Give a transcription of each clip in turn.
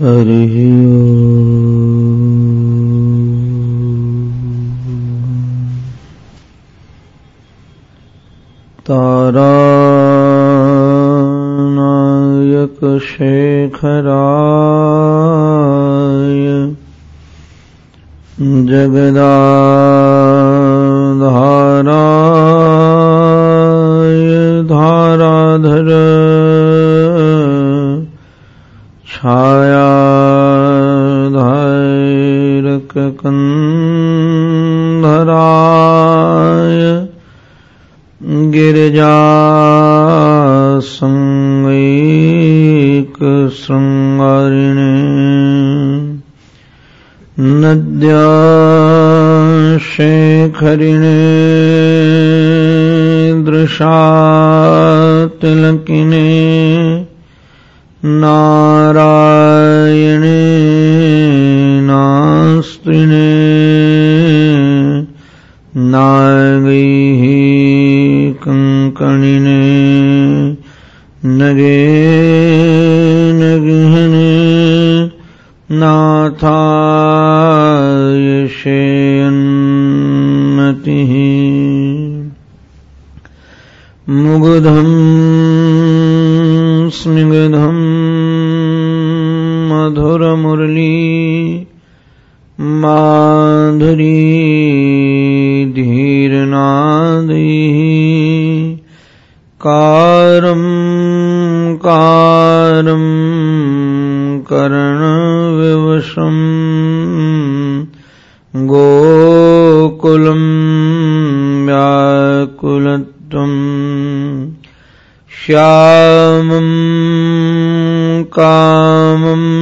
हरिः तारानायकशेखराय। जगदाधाराय गिरिजासङ्गैकशृङ्गारिणे नद्याशेखरिणे दृशातिलकिने नारायणे माधुरी धीरनादैः कारम् कारम् करणविवशम् गोकुलम् व्याकुलत्वम् श्यामम् कामम्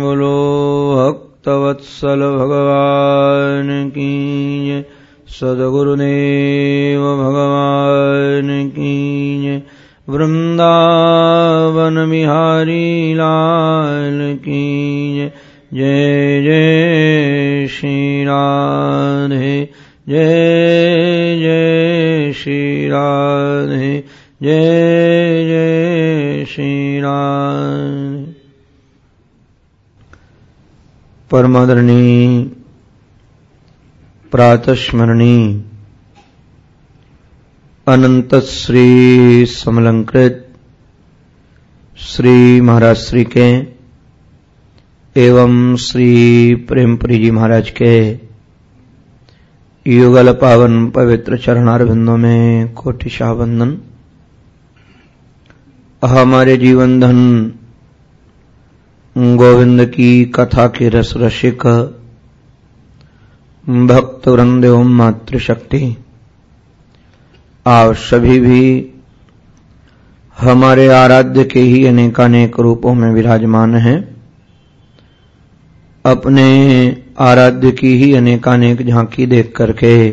बोलो भक्तवत्सल भगवान की परमादरणी, प्रातस्मरणी अनंत श्री समलंकृत, श्री महाराज श्री के, एवं श्री प्रेमपुरी जी महाराज के, युगल पावन पवित्र चरणारविंदों में कोटिशाह वंदन। हमारे जीवन धन गोविंद की कथा के रस रसिक, भक्त वृंद एवं मातृशक्ति। आप सभी भी हमारे आराध्य के ही अनेकानेक रूपों में विराजमान हैं। अपने आराध्य की ही अनेकानेक झांकी देख करके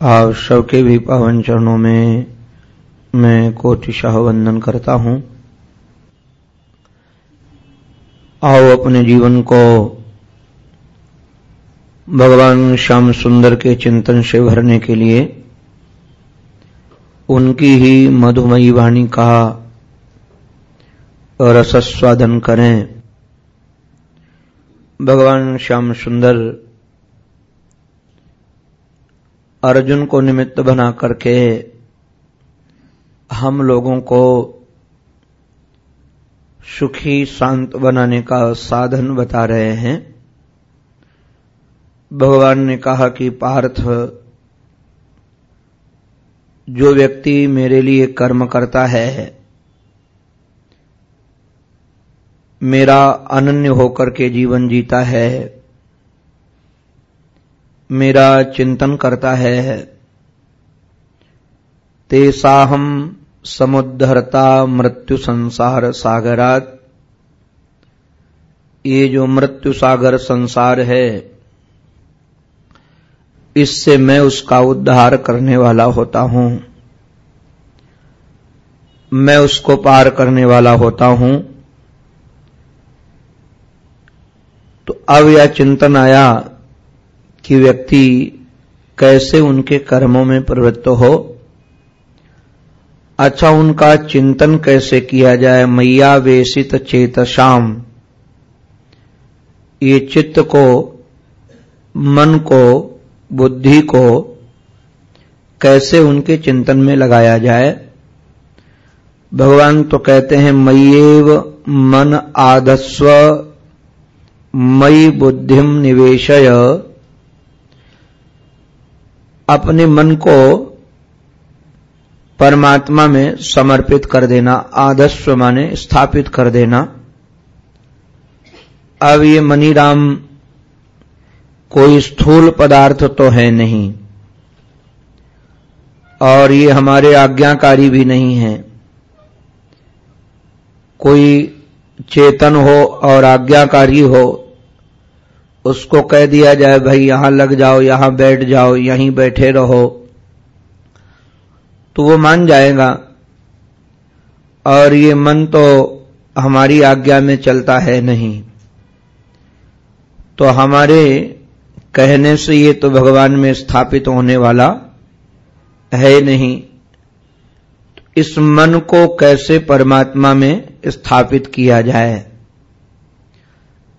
आप सबके भी पावन चरणों में मैं कोटिशाह वंदन करता हूँ। आओ अपने जीवन को भगवान श्याम सुंदर के चिंतन से भरने के लिए उनकी ही मधुमयी वाणी का रसस्वादन करें। भगवान श्याम सुंदर अर्जुन को निमित्त बना करके हम लोगों को सुखी शांत बनाने का साधन बता रहे हैं। भगवान ने कहा कि पार्थ, जो व्यक्ति मेरे लिए कर्म करता है, मेरा अनन्य होकर के जीवन जीता है, मेरा चिंतन करता है, तेसाहम समुद्धरता, मृत्यु संसार, सागरात। ये जो मृत्यु, सागर, संसार है, इससे मैं उसका उद्धार करने वाला होता हूँ। मैं उसको पार करने वाला होता हूँ। तो अब यह चिंतन आया कि व्यक्ति कैसे उनके कर्मों में प्रवृत्त हो। अच्छा उनका चिंतन कैसे किया जाए? मैया वेशित चेत शाम ये चित्त को, मन को, बुद्धि को कैसे उनके चिंतन में लगाया जाए? भगवान तो कहते हैं, मयेव मन आदस्व, मई बुद्धिम निवेशय। अपने मन को परमात्मा में समर्पित कर देना आदस्व माने स्थापित कर देना। अब ये मनीराम कोई स्थूल पदार्थ तो है नहीं। और ये हमारे आज्ञाकारी भी नहीं है। कोई चेतन हो और आज्ञाकारी हो, उसको कह दिया जाए, भाई यहाँ लग जाओ, यहाँ बैठ जाओ, यहीं बैठे रहो। तो वो मान जाएगा। और ये मन तो हमारी आज्ञा में चलता है नहीं। तो हमारे कहने से ये तो भगवान में स्थापित होने वाला है नहीं। इस मन को कैसे परमात्मा में स्थापित किया जाए?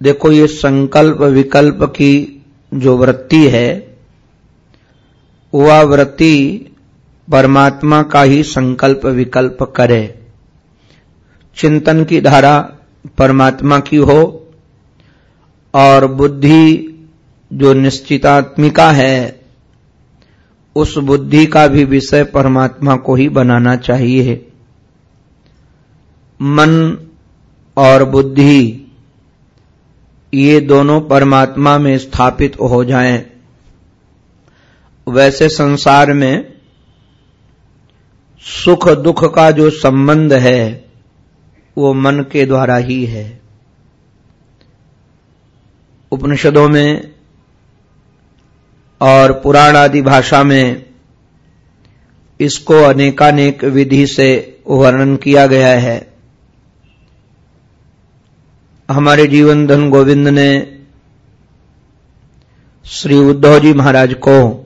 देखो, ये संकल्प विकल्प की जो वृत्ति है, वह वृत्ति परमात्मा का ही संकल्प विकल्प करे। चिंतन की धारा परमात्मा की हो और बुद्धि जो निश्चितात्मिका है, उस बुद्धि का भी विषय परमात्मा को ही बनाना चाहिए। मन और बुद्धि, ये दोनों परमात्मा में स्थापित हो जाएँ। वैसे संसार में सुख दुख का जो संबंध है, वो मन के द्वारा ही है। उपनिषदों में और पुराण आदि भाषा में इसको अनेकानेक विधि से वर्णन किया गया है। हमारे जीवन धन गोविंद ने श्री उद्धव जी महाराज को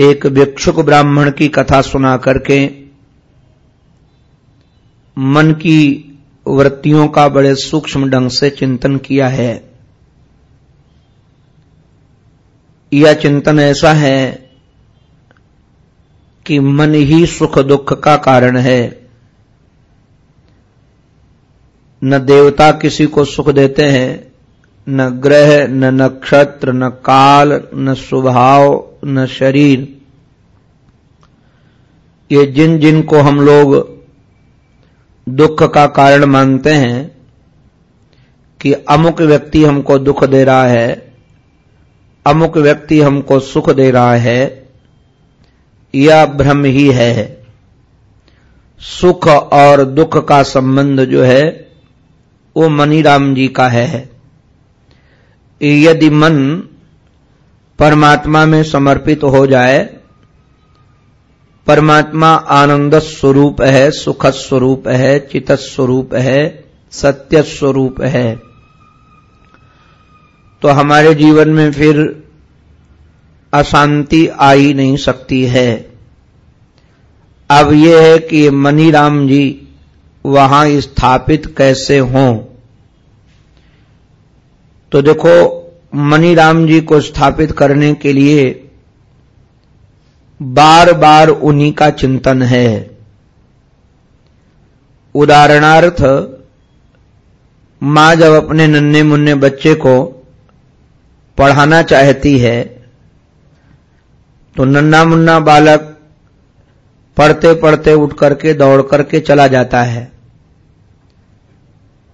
एक भिक्षुक ब्राह्मण की कथा सुना करके मन की वृत्तियों का बड़े सूक्ष्म ढंग से चिंतन किया है। यह चिंतन ऐसा है कि मन ही सुख दुख का कारण है। न देवता किसी को सुख देते हैं, न ग्रह, न नक्षत्र, न काल, न स्वभाव न शरीर। ये जिन जिन को हम लोग दुख का कारण मानते हैं कि अमुक व्यक्ति हमको दुख दे रहा है, अमुक व्यक्ति हमको सुख दे रहा है यह भ्रम ही है। सुख और दुख का संबंध जो है, वो मनीराम जी का है। यदि मन परमात्मा में समर्पित हो जाए, परमात्मा आनंद स्वरूप है, सुख स्वरूप है चित स्वरूप है, सत्य स्वरूप है। तो हमारे जीवन में फिर अशांति आ ही नहीं सकती है। अब यह है कि मनीराम जी वहाँ स्थापित कैसे हों? तो देखो मनीराम जी को स्थापित करने के लिए बार बार उन्हीं का चिंतन है। उदाहरणार्थ, माँ जब अपने नन्हे मुन्ने बच्चे को पढ़ाना चाहती है तो नन्ना मुन्ना बालक पढ़ते पढ़ते उठ करके, दौड़ करके चला जाता है।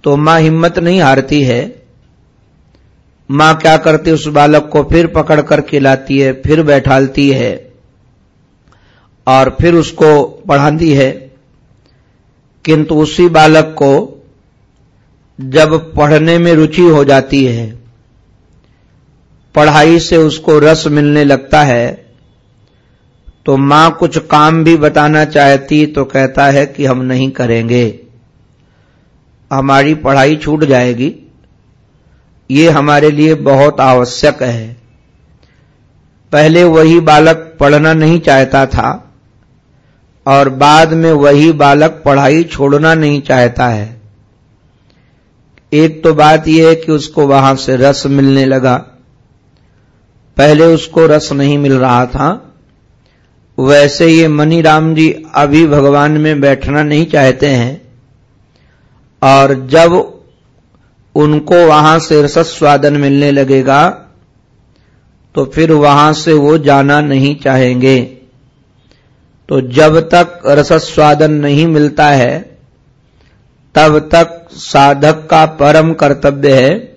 तो माँ हिम्मत नहीं हारती है। माँ क्या करती उस बालक को फिर पकड़ करके लाती है, फिर बैठालती है और फिर उसको पढ़ाती है। किंतु उसी बालक को जब पढ़ने में रुचि हो जाती है, पढ़ाई से उसको रस मिलने लगता है तो माँ कुछ काम भी बताना चाहती तो कहता है कि हम नहीं करेंगे। हमारी पढ़ाई छूट जाएगी। ये हमारे लिए बहुत आवश्यक है। पहले वही बालक पढ़ना नहीं चाहता था और बाद में वही बालक पढ़ाई छोड़ना नहीं चाहता है। एक तो बात यह है कि उसको वहाँ से रस मिलने लगा। पहले उसको रस नहीं मिल रहा था। वैसे ये मनी राम जी अभी भगवान में बैठना नहीं चाहते हैं। और जब उनको वहाँ से रसस्वादन मिलने लगेगा तो फिर वहाँ से वो जाना नहीं चाहेंगे। तो जब तक रसस्वादन नहीं मिलता है, तब तक साधक का परम कर्तव्य है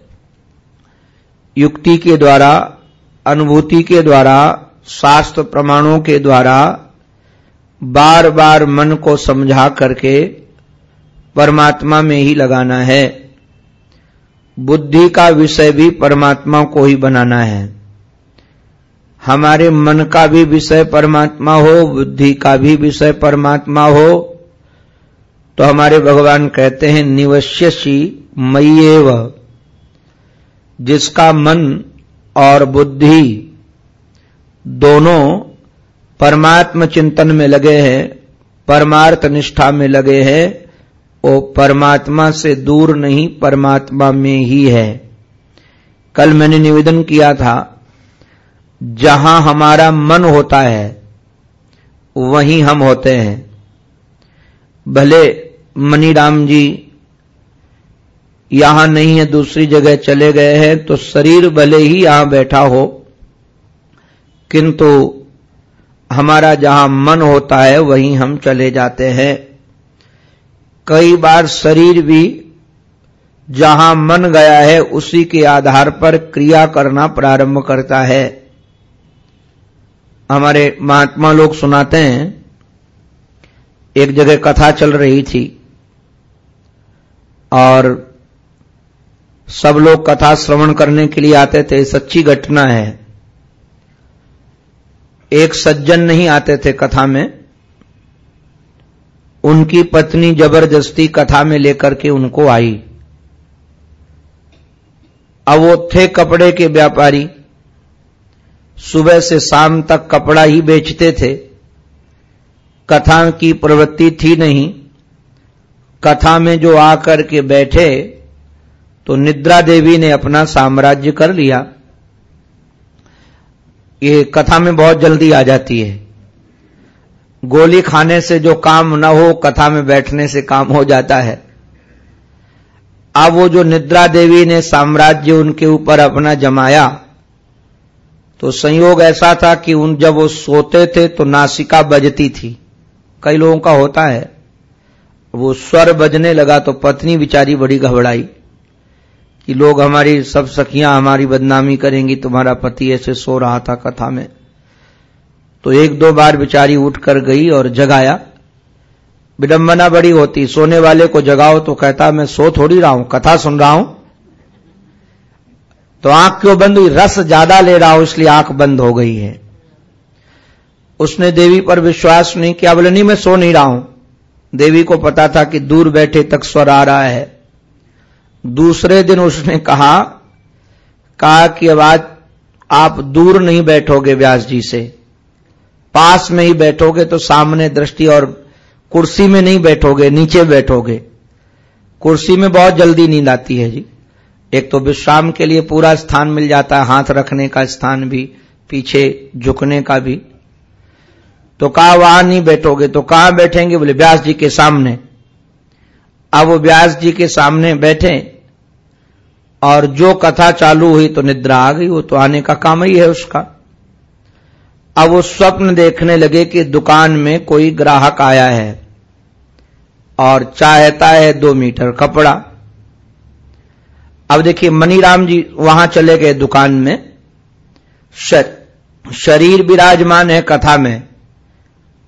युक्ति के द्वारा, अनुभूति के द्वारा, शास्त्र प्रमाणों के द्वारा बार बार मन को समझा करके परमात्मा में ही लगाना है। बुद्धि का विषय भी परमात्मा को ही बनाना है। हमारे मन का भी विषय परमात्मा हो, बुद्धि का भी विषय परमात्मा हो तो हमारे भगवान कहते हैं, निवश्यसी मयेव जिसका मन और बुद्धि दोनों परमात्म चिंतन में लगे हैं, परमार्थ निष्ठा में लगे हैं वो परमात्मा से दूर नहीं, परमात्मा में ही है। कल मैंने निवेदन किया था, जहाँ हमारा मन होता है, वहीं हम होते हैं। भले मनीराम जी यहाँ नहीं है, दूसरी जगह चले गए हैं तो शरीर भले ही यहाँ बैठा हो, किंतु हमारा जहाँ मन होता है, वहीं हम चले जाते हैं। कई बार शरीर भी जहाँ मन गया है, उसी के आधार पर क्रिया करना प्रारंभ करता है। हमारे महात्मा लोग सुनाते हैं, एक जगह कथा चल रही थी, और सब लोग कथा श्रवण करने के लिए आते थे, सच्ची घटना है। एक सज्जन नहीं आते थे कथा में उनकी पत्नी ज़बरदस्ती कथा में लेकर के उनको आई। अब वो थे कपड़े के व्यापारी। सुबह से शाम तक कपड़ा ही बेचते थे। कथा की प्रवृत्ति थी नहीं। कथा में जो आकर के बैठे तो निद्रा देवी ने अपना साम्राज्य कर लिया। ये कथा में बहुत जल्दी आ जाती है। गोली खाने से जो काम न हो, कथा में बैठने से काम हो जाता है। अब वो जो निद्रा देवी ने साम्राज्य उनके ऊपर अपना जमाया तो संयोग ऐसा था कि उन जब वो सोते थे तो नासिका बजती थी। कई लोगों का होता है। वो स्वर बजने लगा तो पत्नी बिचारी बड़ी घबराई कि, लोग हमारी, सब सखियाँ हमारी बदनामी करेंगी, तुम्हारा पति ऐसे सो रहा था कथा में। तो एक दो बार बिचारी उठ कर गई और जगाया। विडंबना बड़ी होती, सोने वाले को जगाओ तो कहता, मैं सो थोड़ी रहा हूँ, कथा सुन रहा हूँ। तो आँख क्यों बंद हुई? रस ज़्यादा ले रहा हूँ, इसलिए आँख बंद हो गई है। उसने देवी पर विश्वास नहीं किया, बोले, नहीं, मैं सो नहीं रहा हूँ। देवी को पता था कि दूर बैठे तक स्वर आ रहा है। दूसरे दिन उसने कहा कहा कि अब आज आप दूर नहीं बैठोगे व्यास जी से। पास में ही बैठोगे तो सामने दृष्टि और कुर्सी में नहीं बैठोगे, नीचे बैठोगे। कुर्सी में बहुत जल्दी नींद आती है जी। एक तो विश्राम के लिए पूरा स्थान मिल जाता है, हाथ रखने का स्थान भी, पीछे झुकने का भी। तो कहा, वहाँ नहीं बैठोगे। तो कहाँ बैठेंगे? बोले, व्यास जी के सामने। अब वो व्यास जी के सामने बैठे और जो कथा चालू हुई तो निद्रा आ गई, वो तो आने का काम ही है उसका। अब वो स्वप्न देखने लगे कि दुकान में कोई ग्राहक आया है और चाहता है दो मीटर कपड़ा। अब देखिए मनीराम जी वहाँ चले गए दुकान में। शर, शरीर विराजमान है कथा में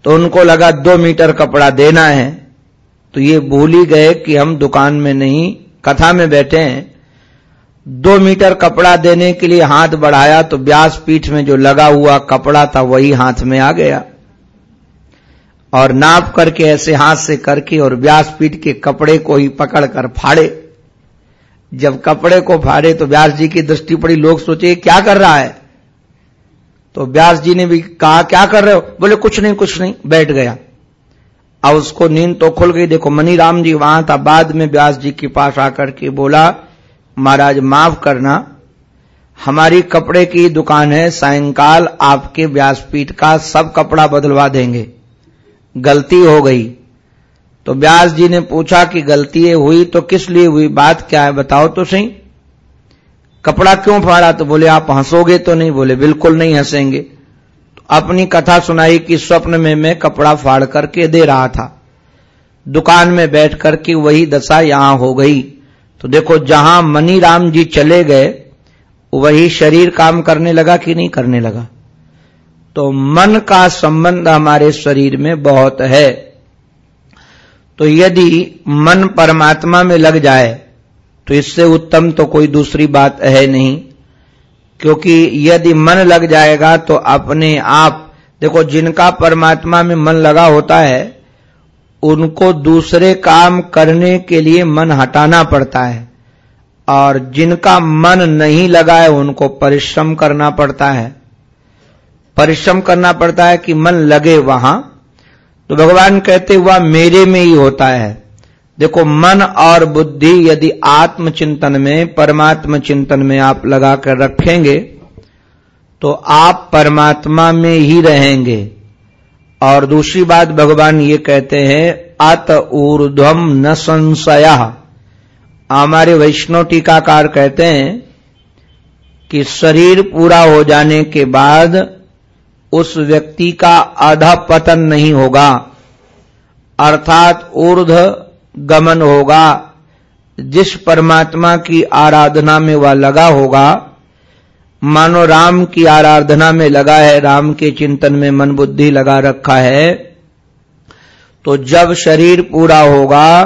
तो उनको लगा दो मीटर कपड़ा देना है। तो ये भूल ही गए कि हम दुकान में नहीं कथा में बैठे हैं। दो मीटर कपड़ा देने के लिए हाथ बढ़ाया तो व्यास पीठ में जो लगा हुआ कपड़ा था वही हाथ में आ गया। और नाप करके ऐसे हाथ से करके और व्यास पीठ के कपड़े को ही पकड़कर फाड़े। जब कपड़े को फाड़े तो व्यास जी की दृष्टि पड़ी, लोग सोचे क्या कर रहा है? तो व्यास जी ने भी कहा, क्या कर रहे हो? बोले, कुछ नहीं कुछ नहीं, बैठ गया। अब उसको नींद तो खुल गई। देखो मनी राम जी वहाँ था। बाद में व्यास जी के पास आकर के बोला महाराज, माफ़ करना। हमारी कपड़े की दुकान है, सायंकाल आपके व्यासपीठ का सब कपड़ा बदलवा देंगे। गलती हो गई। तो व्यास जी ने पूछा कि गलती हुई तो किस लिए हुई बात, क्या है, बताओ तो सही। कपड़ा क्यों फाड़ा? तो बोले, आप हंसोगे तो नहीं, बोले, बिल्कुल नहीं हंसेंगे। तो अपनी कथा सुनाई कि स्वप्न में मैं कपड़ा फाड़ करके दे रहा था। दुकान में बैठ करके वही दशा यहाँ हो गई। तो देखो, जहाँ मनी राम जी चले गए, वही शरीर काम करने लगा कि नहीं करने लगा? तो मन का संबंध हमारे शरीर में बहुत है। तो यदि मन परमात्मा में लग जाए तो इससे उत्तम तो कोई दूसरी बात है नहीं। क्योंकि यदि मन लग जाएगा तो अपने आप, देखो, जिनका परमात्मा में मन लगा होता है उनको दूसरे काम करने के लिए मन हटाना पड़ता है और जिनका मन नहीं लगा है उनको परिश्रम करना पड़ता है। परिश्रम करना पड़ता है कि मन लगे वहाँ। तो भगवान कहते हुआ मेरे में ही होता है। देखो, मन और बुद्धि यदि आत्मचिंतन में परमात्म चिंतन में आप लगाकर रखेंगे तो आप परमात्मा में ही रहेंगे। और दूसरी बात भगवान ये कहते हैं, अत ऊर्ध्वम न संशय। हमारे वैष्णव टीकाकार कहते हैं कि शरीर पूरा हो जाने के बाद उस व्यक्ति का आधा पतन नहीं होगा, अर्थात ऊर्ध गमन होगा, जिस परमात्मा की आराधना में वह लगा होगा मानो राम की आराधना में लगा है, राम के चिंतन में मन बुद्धि लगा रखा है तो जब शरीर पूरा होगा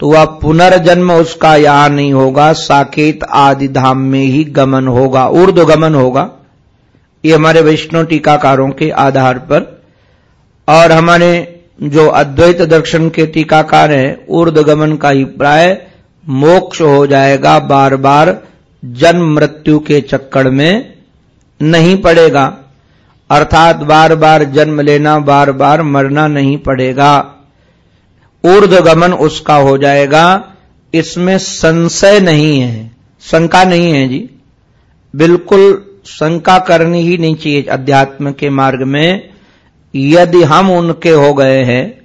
तो वह पुनर्जन्म उसका यहाँ नहीं होगा, साकेत आदि धाम में ही गमन होगा ऊर्द गमन होगा। ये हमारे वैष्णव टीकाकारों के आधार पर। और हमारे जो अद्वैत दर्शन के टीकाकार हैं ऊर्द गमन का ही प्राय मोक्ष हो जाएगा बार बार जन्म मृत्यु के चक्कर में नहीं पड़ेगा। अर्थात बार बार जन्म लेना बार बार मरना नहीं पड़ेगा। ऊर्ध गमन उसका हो जाएगा। इसमें संशय नहीं है। शंका नहीं है जी। बिल्कुल शंका करनी ही नहीं चाहिए अध्यात्म के मार्ग में। यदि हम उनके हो गए हैं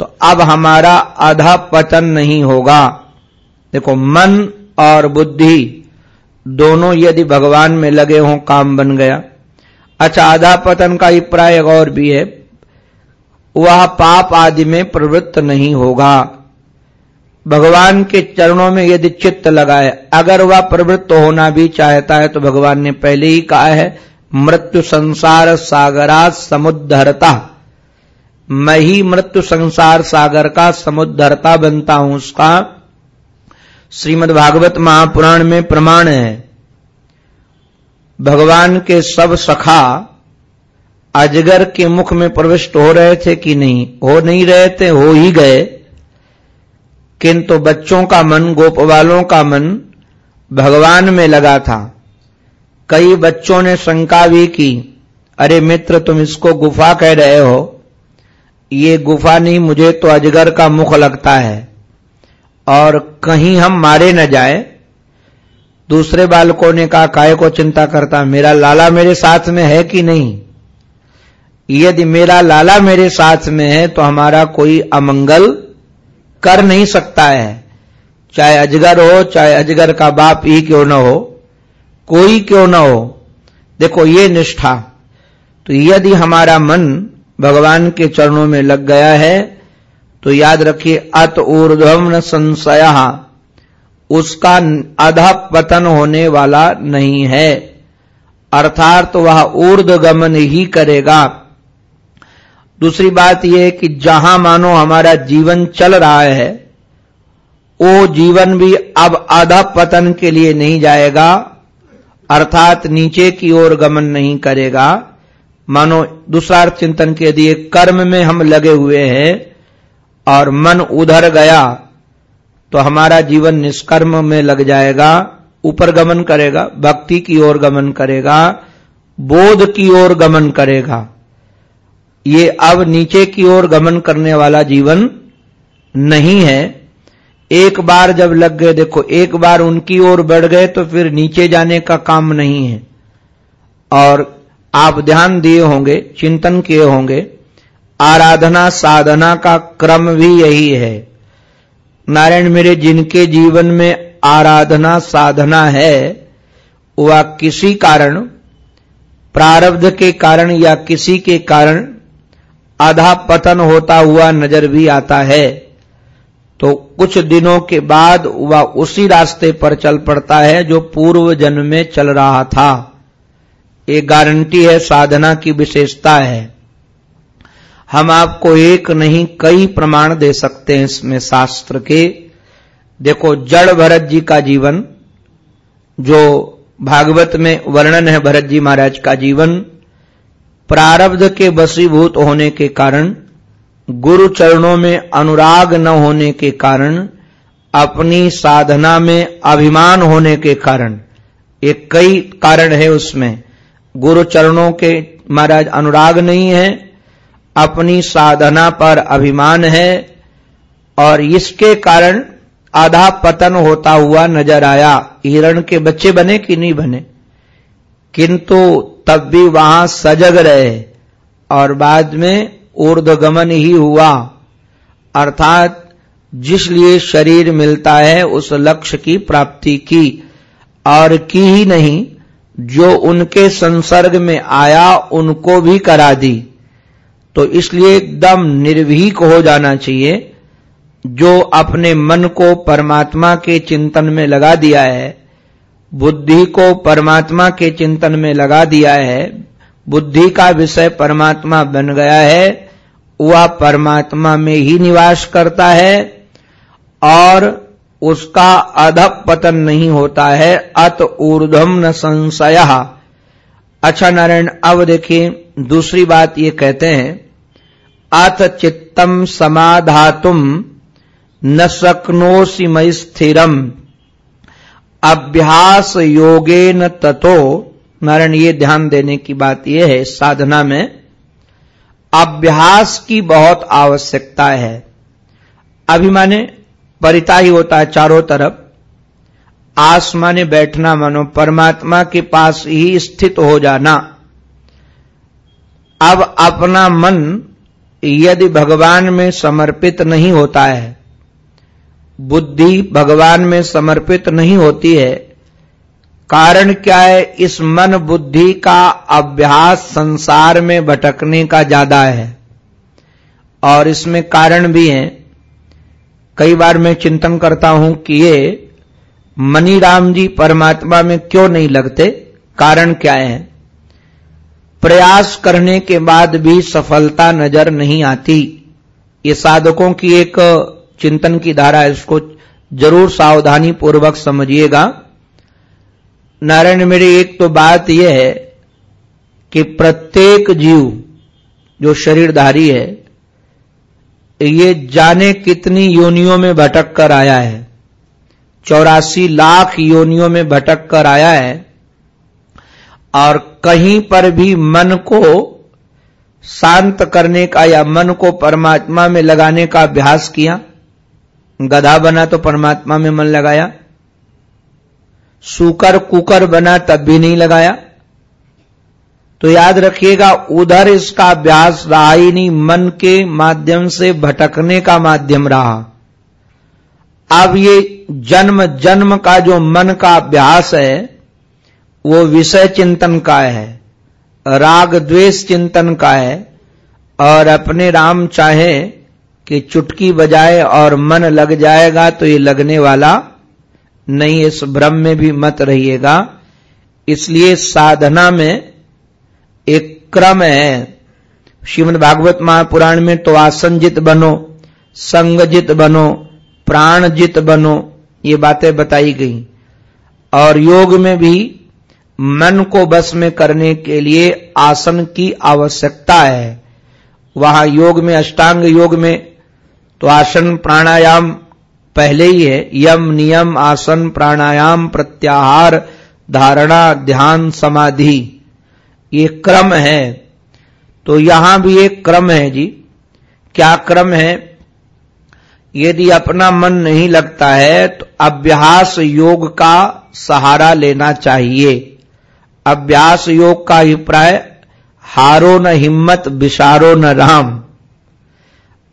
तो अब हमारा आधा पतन नहीं होगा। देखो, मन और बुद्धि दोनों यदि भगवान में लगे हों, काम बन गया। अच्छा आधा पतन का अभिप्राय और भी है। वह पाप आदि में प्रवृत्त नहीं होगा। भगवान के चरणों में यदि चित्त लगाए, अगर वह प्रवृत्त होना भी चाहता है तो भगवान ने पहले ही कहा है, मृत्यु संसार सागरा समुद्धरता। मैं ही मृत्यु संसार सागर का समुद्धरता बनता हूँ, उसका श्रीमद् भागवत महापुराण में प्रमाण है। भगवान के सब सखा अजगर के मुख में प्रविष्ट हो रहे थे कि नहीं? हो नहीं रहे थे, हो ही गए। किंतु बच्चों का मन, गोपवालों का मन भगवान में लगा था। कई बच्चों ने शंका भी की, अरे मित्र, तुम इसको गुफा कह रहे हो? ये गुफा नहीं, मुझे तो अजगर का मुख लगता है। और कहीं हम मारे न जाए। दूसरे बालकों ने कहा, काय को चिंता करता? मेरा लाला मेरे साथ में है कि नहीं? यदि मेरा लाला मेरे साथ में है तो हमारा कोई अमंगल कर नहीं सकता है। चाहे अजगर हो, चाहे अजगर का बाप ही क्यों न हो, कोई क्यों न हो। देखो, ये निष्ठा। तो यदि हमारा मन भगवान के चरणों में लग गया है तो याद रखिए, अत ऊर्ध्वम न संशय। उसका अधा पतन होने वाला नहीं है। अर्थात तो वह ऊर्ध गमन ही करेगा। दूसरी बात यह कि जहाँ मानो हमारा जीवन चल रहा है, वो जीवन भी अब आधा पतन के लिए नहीं जाएगा। अर्थात नीचे की ओर गमन नहीं करेगा। मानो दूसरा चिंतन के दिए कर्म में हम लगे हुए हैं। और मन उधर गया तो हमारा जीवन निष्कर्म में लग जाएगा, ऊपर गमन करेगा, भक्ति की ओर गमन करेगा, बोध की ओर गमन करेगा। ये अब नीचे की ओर गमन करने वाला जीवन नहीं है। एक बार जब लग गए, देखो, एक बार उनकी ओर बढ़ गए तो फिर नीचे जाने का काम नहीं है। और आप ध्यान दिए होंगे, चिंतन किए होंगे आराधना साधना का क्रम भी यही है। नारायण मेरे जिनके जीवन में आराधना साधना है, वह किसी कारण, प्रारब्ध के कारण या किसी के कारण आधा पतन होता हुआ नज़र भी आता है। तो कुछ दिनों के बाद वह उसी रास्ते पर चल पड़ता है जो पूर्व जन्म में चल रहा था। ये गारंटी है साधना की विशेषता है। हम आपको एक नहीं, कई प्रमाण दे सकते हैं इसमें शास्त्र के। देखो, जड़ भरत जी का जीवन, जो भागवत में वर्णन है भरत जी महाराज का जीवन, प्रारब्ध के वसीभूत होने के कारण, गुरु चरणों में अनुराग न होने के कारण, अपनी साधना में अभिमान होने के कारण एक कई कारण है उसमें। गुरु चरणों के महाराज अनुराग नहीं है अपनी साधना पर अभिमान है और इसके कारण आधा पतन होता हुआ नज़र आया। हिरण के बच्चे बने कि नहीं बने? किंतु तब भी वहाँ सजग रहे और बाद में ऊर्धगमन ही हुआ। अर्थात जिस लिए शरीर मिलता है, उस लक्ष्य की प्राप्ति की और की ही नहीं, जो उनके संसर्ग में आया, उनको भी करा दी। तो इसलिए एकदम निर्भीक हो जाना चाहिए, जो अपने मन को परमात्मा के चिंतन में लगा दिया है, बुद्धि को परमात्मा के चिंतन में लगा दिया है, बुद्धि का विषय परमात्मा बन गया है, वह परमात्मा में ही निवास करता है, और उसका अधप पतन नहीं होता है, अत ऊर्धम न संशय। अच्छा नारायण, अब देखिए दूसरी बात ये कहते हैं, अथ चित्तम समाधातुम न शक्नोसी मई स्थिरम। अभ्यास योगे न ततो नारायण, ये ध्यान देने की बात यह है, साधना में, अभ्यास की बहुत आवश्यकता है। अभिमाने परिता ही होता है चारों तरफ़। आसमाने बैठना मानो, परमात्मा के पास ही स्थित हो जाना। अब अपना मन यदि भगवान में समर्पित नहीं होता है, बुद्धि भगवान में समर्पित नहीं होती है, कारण क्या है? इस मन बुद्धि का अभ्यास संसार में भटकने का ज़्यादा है। और इसमें कारण भी है। कई बार मैं चिंतन करता हूँ कि ये मनीराम जी परमात्मा में क्यों नहीं लगते? कारण क्या है? प्रयास करने के बाद भी सफलता नज़र नहीं आती। ये साधकों की एक चिंतन की धारा है, इसको ज़रूर सावधानी पूर्वक समझिएगा। नारायण, मेरी एक तो बात यह है कि प्रत्येक जीव जो शरीरधारी है, ये जाने कितनी योनियों में भटक कर आया है। चौरासी लाख योनियों में भटक कर आया है। और कहीं पर भी मन को शांत करने का या मन को परमात्मा में लगाने का अभ्यास किया, गधा बना तो परमात्मा में मन लगाया, सुकर कुकर बना तब भी नहीं लगाया। तो याद रखिएगा, उधर इसका अभ्यास रहा ही नहीं, मन के माध्यम से भटकने का माध्यम रहा। अब ये जन्म जन्म का जो मन का अभ्यास है वो विषय चिंतन का है, राग द्वेष चिंतन का है, और अपने राम चाहे कि चुटकी बजाए और मन लग जाएगा तो ये लगने वाला नहीं, इस भ्रम में भी मत रहिएगा। इसलिए साधना में एक क्रम है। श्रीमद भागवत महापुराण में तो आसनजित बनो, संगजित बनो, प्राणजित बनो, ये बातें बताई गई। और योग में भी मन को बस में करने के लिए आसन की आवश्यकता है। वहाँ योग में, अष्टांग योग में तो आसन प्राणायाम पहले ही है। यम, नियम, आसन, प्राणायाम, प्रत्याहार, धारणा, ध्यान, समाधि, ये क्रम है। तो यहाँ भी एक क्रम है जी। क्या क्रम है? यदि अपना मन नहीं लगता है तो अभ्यास योग का सहारा लेना चाहिए। अभ्यास योग का अभिप्राय, हारो न हिम्मत, बिसारो न राम।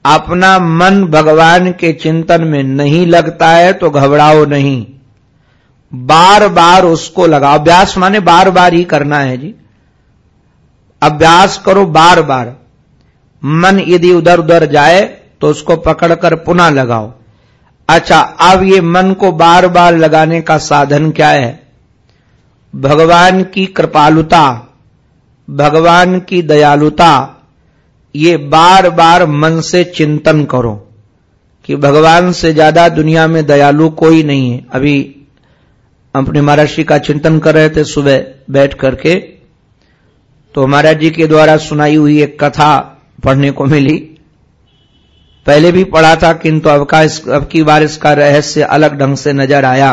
अपना मन भगवान के चिंतन में नहीं लगता है तो घबराओ नहीं। बार बार उसको लगाओ। अभ्यास माने बार बार ही करना है जी। अभ्यास करो बार बार मन यदि उधर उधर जाए तो उसको पकड़कर पुनः लगाओ। अच्छा अब ये मन को बार बार लगाने का साधन क्या है? भगवान की कृपालुता भगवान की दयालुता ये बार बार मन से चिंतन करो कि भगवान से ज़्यादा दुनिया में दयालु कोई नहीं है। अभी अपने महाराज जी का चिंतन कर रहे थे सुबह बैठ करके तो महाराज जी के द्वारा सुनाई हुई एक कथा पढ़ने को मिली। पहले भी पढ़ा था किंतु अब का इस, अब की बार इसका रहस्य अलग ढंग से नज़र आया।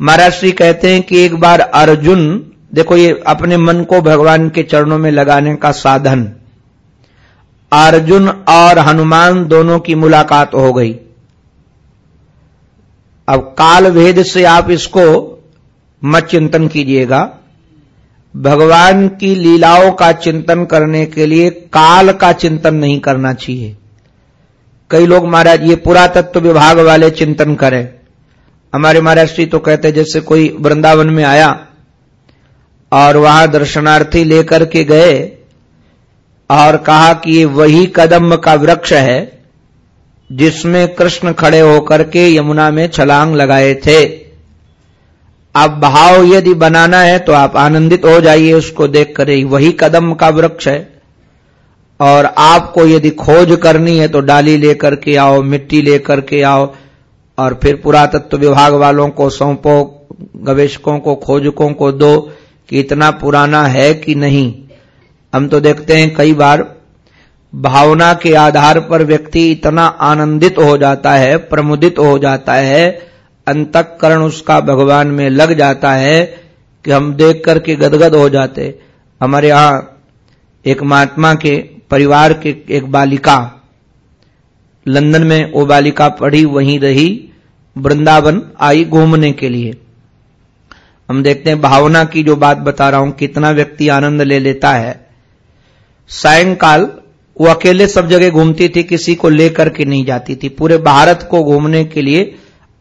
महाराज श्री कहते हैं कि एक बार अर्जुन, देखो ये अपने मन को भगवान के चरणों में लगाने का साधन। अर्जुन और हनुमान दोनों की मुलाकात हो गई। अब काल भेद से आप इसको मत चिंतन कीजिएगा। भगवान की लीलाओं का चिंतन करने के लिए काल का चिंतन नहीं करना चाहिए। कई लोग महाराज ये पुरातत्व विभाग वाले चिंतन करें। हमारे महाराज जी तो कहते जैसे कोई वृंदावन में आया और वहाँ दर्शनार्थी लेकर के गए और कहा कि ये वही कदम का वृक्ष है जिसमें कृष्ण खड़े होकर के यमुना में छलांग लगाए थे। अब भाव यदि बनाना है तो आप आनंदित हो जाइए, उसको देख कर वही कदम का वृक्ष है। और आपको यदि खोज करनी है तो डाली लेकर के आओ, मिट्टी लेकर के आओ और फिर पुरातत्व विभाग वालों को सौंपो गवेशकों को, खोजकों को दो कि इतना पुराना है कि नहीं। हम तो देखते हैं कई बार भावना के आधार पर व्यक्ति इतना आनंदित हो जाता है, प्रमुदित हो जाता है, अंतकरण उसका भगवान में लग जाता है कि हम देख करके गदगद हो जाते। हमारे यहाँ एक महात्मा के परिवार के एक बालिका लंदन में वो बालिका पढ़ी, वहीं रही वृंदावन, आई घूमने के लिए। हम देखते हैं भावना की जो बात बता रहा हूँ, कितना व्यक्ति आनंद ले लेता है। सायंकाल, वो अकेले सब जगह घूमती थी, किसी को लेकर के नहीं जाती थी। पूरे भारत को घूमने के लिए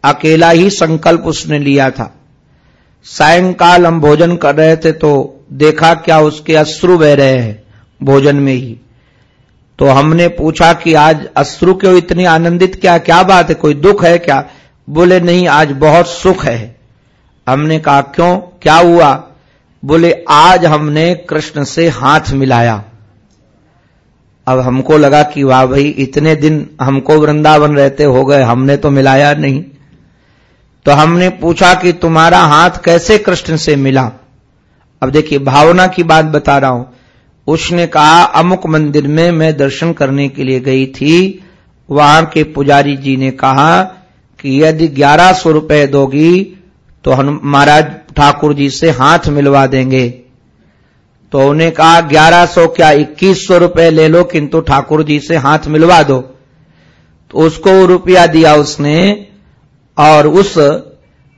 अकेला ही संकल्प उसने लिया था। सायंकाल हम भोजन कर रहे थे तो देखा क्या उसके अश्रु बह रहे हैं भोजन में ही। तो हमने पूछा कि आज अश्रु क्यों इतनी आनंदित? क्या क्या बात है? कोई दुख है क्या? बोले, नहीं, आज बहुत सुख है। हमने कहा, क्यों? क्या हुआ? बोले, आज हमने कृष्ण से हाथ मिलाया। अब हमको लगा कि वाह भाई, इतने दिन हमको वृंदावन रहते हो गए, हमने तो मिलाया नहीं। तो हमने पूछा कि तुम्हारा हाथ कैसे कृष्ण से मिला? अब देखिए, भावना की बात बता रहा हूँ। उसने कहा, अमुक मंदिर में मैं दर्शन करने के लिए गई थी। वहाँ के पुजारी जी ने कहा कि यदि ग्यारह सौ रुपए दोगी तो हम महाराज ठाकुर जी से हाथ मिलवा देंगे। तो उन्हें कहा, ग्यारह सौ क्या इक्कीस सौ रुपए ले लो, किंतु ठाकुर जी से हाथ मिलवा दो। तो उसको रुपया दिया उसने, और उस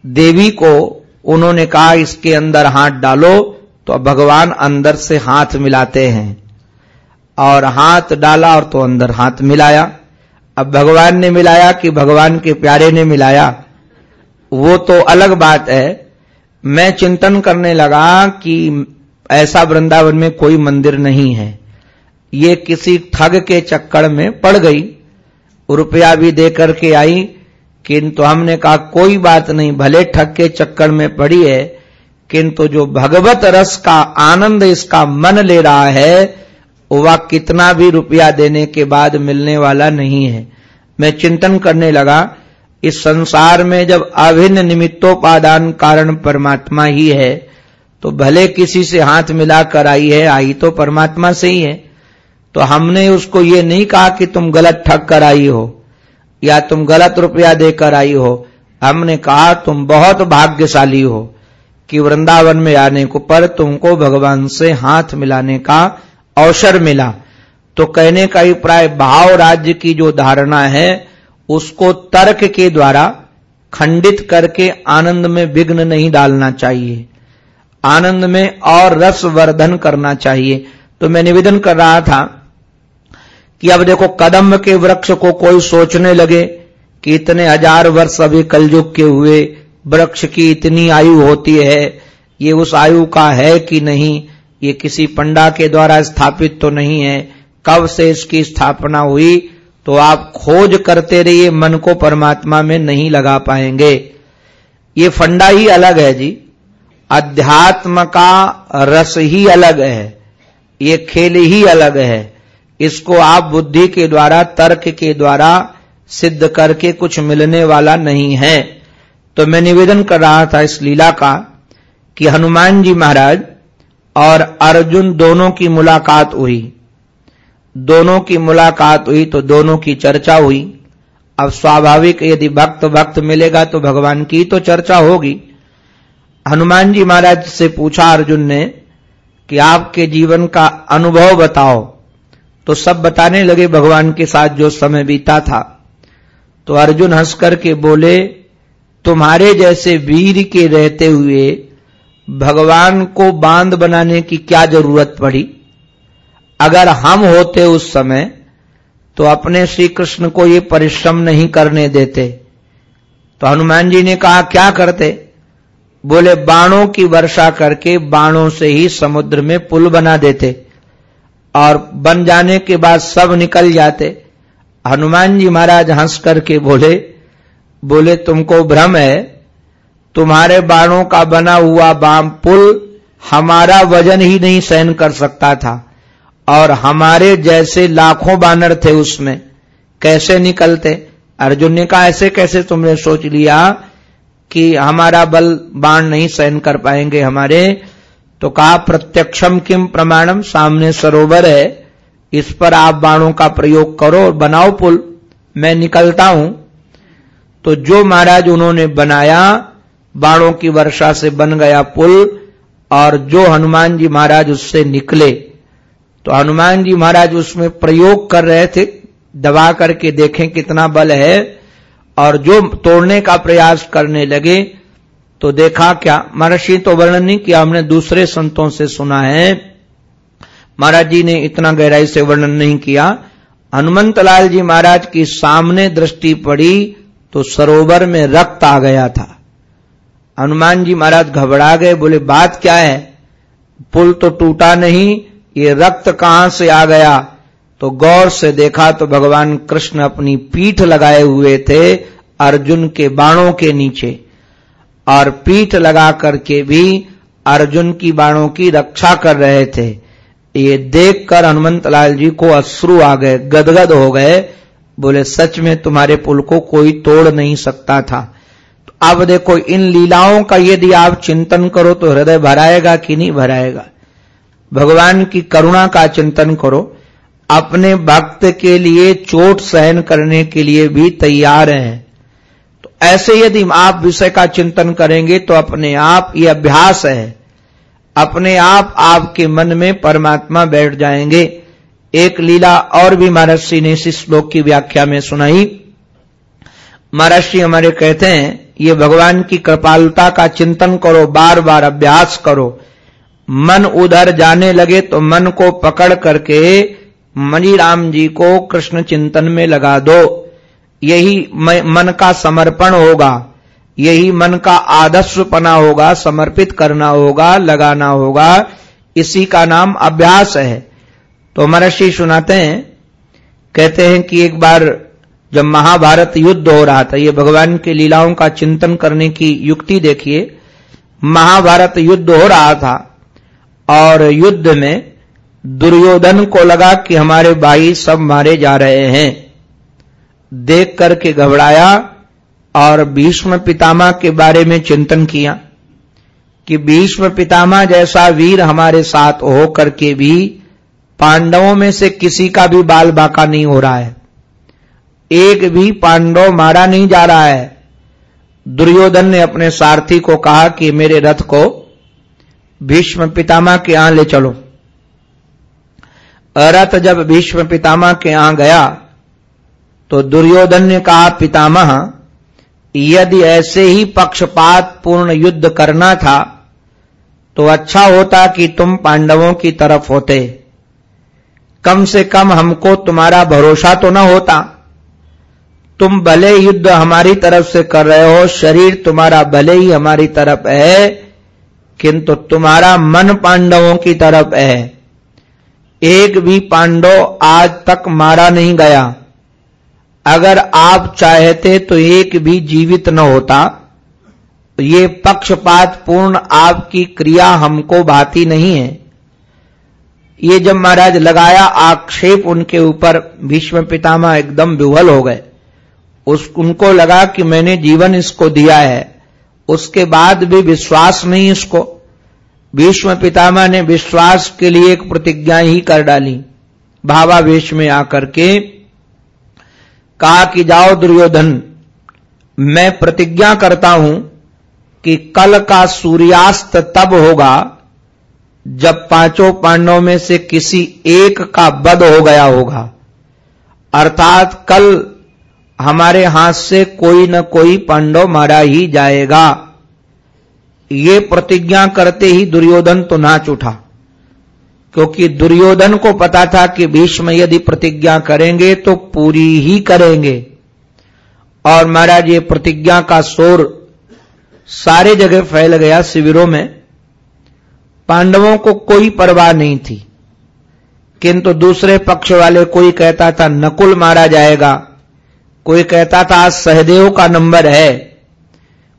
देवी को उन्होंने कहा, इसके अंदर हाथ डालो। तो भगवान अंदर से हाथ मिलाते हैं। और हाथ डाला और तो अंदर हाथ मिलाया। अब भगवान ने मिलाया कि भगवान के प्यारे ने मिलाया। वो तो अलग बात है। मैं चिंतन करने लगा कि ऐसा वृंदावन में कोई मंदिर नहीं है। ये किसी ठग के चक्कर में पड़ गई। रुपया भी दे करके आई। किंतु हमने कहा, कोई बात नहीं, भले ठग के चक्कर में पड़ी है किंतु जो भगवत रस का आनंद इसका मन ले रहा है वह कितना भी रुपया देने के बाद मिलने वाला नहीं है। मैं चिंतन करने लगा, इस संसार में जब अभिन्न निमित्तोपादान कारण परमात्मा ही है तो भले किसी से हाथ मिलाकर आई है, आई तो परमात्मा से ही है। तो हमने उसको ये नहीं कहा कि तुम गलत ठग कर आई हो, या तुम गलत रुपया देकर आई हो। हमने कहा, तुम बहुत भाग्यशाली हो। कि वृंदावन में आने को पर तुमको भगवान से हाथ मिलाने का अवसर मिला। तो कहने का अभिप्राय भाव राज्य की जो धारणा है, उसको तर्क के द्वारा खंडित करके आनंद में विघ्न नहीं डालना चाहिए। आनंद में और रस वर्धन करना चाहिए। तो मैं निवेदन कर रहा था कि अब देखो कदम के वृक्ष को कोई सोचने लगे कि इतने हज़ार वर्ष अभी कलयुग के हुए वृक्ष की इतनी आयु होती है, ये उस आयु का है कि नहीं? ये किसी पंडा के द्वारा स्थापित तो नहीं है। कब से इसकी स्थापना हुई? तो आप खोज करते रहिए, मन को परमात्मा में नहीं लगा पाएँगे। ये फंडा ही अलग है जी। अध्यात्म का रस ही अलग है। ये खेल ही अलग है। इसको आप बुद्धि के द्वारा, तर्क के द्वारा सिद्ध करके कुछ मिलने वाला नहीं है। तो मैं निवेदन कर रहा था इस लीला का कि हनुमान जी महाराज और अर्जुन दोनों की मुलाकात हुई। दोनों की मुलाकात हुई तो दोनों की चर्चा हुई। अब स्वाभाविक यदि भक्त भक्त मिलेगा तो भगवान की तो चर्चा होगी। हनुमान जी महाराज से पूछा अर्जुन ने कि आपके जीवन का अनुभव बताओ। तो सब बताने लगे भगवान के साथ जो समय बीता था। तो अर्जुन हंस करके बोले तुम्हारे जैसे वीर के रहते हुए भगवान को बाँध बनाने की क्या ज़रूरत पड़ी? अगर हम होते उस समय तो अपने श्री कृष्ण को ये परिश्रम नहीं करने देते। तो हनुमान जी ने कहा, क्या करते? बोले, बाणों की वर्षा करके बाणों से ही समुद्र में पुल बना देते और बन जाने के बाद सब निकल जाते। हनुमान जी महाराज हंस करके बोले बोले, तुमको भ्रम है? तुम्हारे बाणों का बना हुआ बाम पुल हमारा वज़न ही नहीं सहन कर सकता था, और हमारे जैसे लाखों बानर थे उसमें। कैसे निकलते? अर्जुन ने कहा, ऐसे कैसे तुमने सोच लिया कि हमारा बल बाण नहीं सहन कर पाएँगे हमारे? तो कहा, प्रत्यक्षम किम प्रमाणम? सामने सरोवर है, इस पर आप बाणों का प्रयोग करो और बनाओ पुल। मैं निकलता हूँ तो जो महाराज उन्होंने बनाया, बाणों की वर्षा से बन गया पुल, और जो हनुमान जी महाराज उससे निकले तो हनुमान जी महाराज उसमें प्रयोग कर रहे थे, दबा करके देखें कितना बल है, और जो तोड़ने का प्रयास करने लगे तो देखा क्या, महर्षि तो वर्णन नहीं किया, हमने दूसरे संतों से सुना है। महाराज जी ने इतना गहराई से वर्णन नहीं किया। हनुमंत लाल जी महाराज की सामने दृष्टि पड़ी तो सरोवर में रक्त आ गया था। हनुमान जी महाराज घबरा गए, बोले, बात क्या है? पुल तो टूटा नहीं, ये रक्त कहाँ से आ गया? तो गौर से देखा तो भगवान कृष्ण अपनी पीठ लगाए हुए थे अर्जुन के बाणों के नीचे, और पीठ लगा करके भी अर्जुन की बाणों की रक्षा कर रहे थे। ये देखकर हनुमंत लाल जी को अश्रु आ गए, गदगद हो गए बोले, सच में तुम्हारे पुल को कोई तोड़ नहीं सकता था। तो अब देखो, इन लीलाओं का यदि आप चिंतन करो तो हृदय भराएगा कि नहीं भराएगा? भगवान की करुणा का चिंतन करो। अपने भक्त के लिए चोट सहन करने के लिए भी तैयार हैं। तो ऐसे यदि आप विषय का चिंतन करेंगे तो अपने आप ये अभ्यास है। अपने आप आपके मन में परमात्मा बैठ जाएँगे। एक लीला और भी महर्षि ने इस श्लोक की व्याख्या में सुनाई। महर्षि हमारे कहते हैं, ये भगवान की कृपालता का चिंतन करो बार बार अभ्यास करो। मन उधर जाने लगे तो मन को पकड़ करके मणि राम जी को कृष्ण चिंतन में लगा दो। यही मन का समर्पण होगा, यही मन का आदर्शपना होगा, समर्पित करना होगा, लगाना होगा। इसी का नाम अभ्यास है। तो महर्षि सुनाते हैं, कहते हैं कि एक बार जब महाभारत युद्ध हो रहा था, ये भगवान की लीलाओं का चिंतन करने की युक्ति देखिए, महाभारत युद्ध हो रहा था और युद्ध में दुर्योधन को लगा कि हमारे भाई सब मारे जा रहे हैं। देख करके घबराया और भीष्म पितामह के बारे में चिंतन किया कि भीष्म पितामह जैसा वीर हमारे साथ हो करके भी पांडवों में से किसी का भी बाल बाका नहीं हो रहा है। एक भी पांडव मारा नहीं जा रहा है। दुर्योधन ने अपने सारथी को कहा कि मेरे रथ को भीष्म पितामह के यहाँ ले चलो। रथ जब भीष्म पितामह के यहाँ गया तो दुर्योधन ने कहा, पितामह, यदि ऐसे ही पक्षपात पूर्ण युद्ध करना था तो अच्छा होता कि तुम पांडवों की तरफ़ होते। कम से कम हमको तुम्हारा भरोसा तो न होता। तुम भले युद्ध हमारी तरफ़ से कर रहे हो, शरीर तुम्हारा भले ही हमारी तरफ़ है, किंतु तुम्हारा मन पांडवों की तरफ़ है। एक भी पांडव आज तक मारा नहीं गया। अगर आप चाहते तो एक भी जीवित न होता। ये पक्षपात पूर्ण आपकी क्रिया हमको भाती नहीं है। ये जब महाराज लगाया आक्षेप उनके ऊपर, भीष्म पितामह एकदम विवल हो गए। उस, उनको लगा कि मैंने जीवन इसको दिया है। उसके बाद भी विश्वास नहीं इसको। भीष्म पितामह ने विश्वास के लिए एक प्रतिज्ञा ही कर डाली। भावावेश में आकर के कहा कि जाओ दुर्योधन, मैं प्रतिज्ञा करता हूँ कि कल का सूर्यास्त तब होगा जब पाँचों पांडवों में से किसी एक का बद हो गया होगा। अर्थात कल हमारे हाथ से कोई न कोई पांडव मारा ही जाएगा। ये प्रतिज्ञा करते ही दुर्योधन तो नाच उठा। क्योंकि दुर्योधन को पता था कि भीष्म यदि प्रतिज्ञा करेंगे तो पूरी ही करेंगे। और महाराज, ये प्रतिज्ञा का शोर सारे जगह फैल गया शिविरों में। पांडवों को कोई परवाह नहीं थी। किंतु दूसरे पक्ष वाले कोई कहता था, नकुल मारा जाएगा। कोई कहता था, आज सहदेव का नंबर है।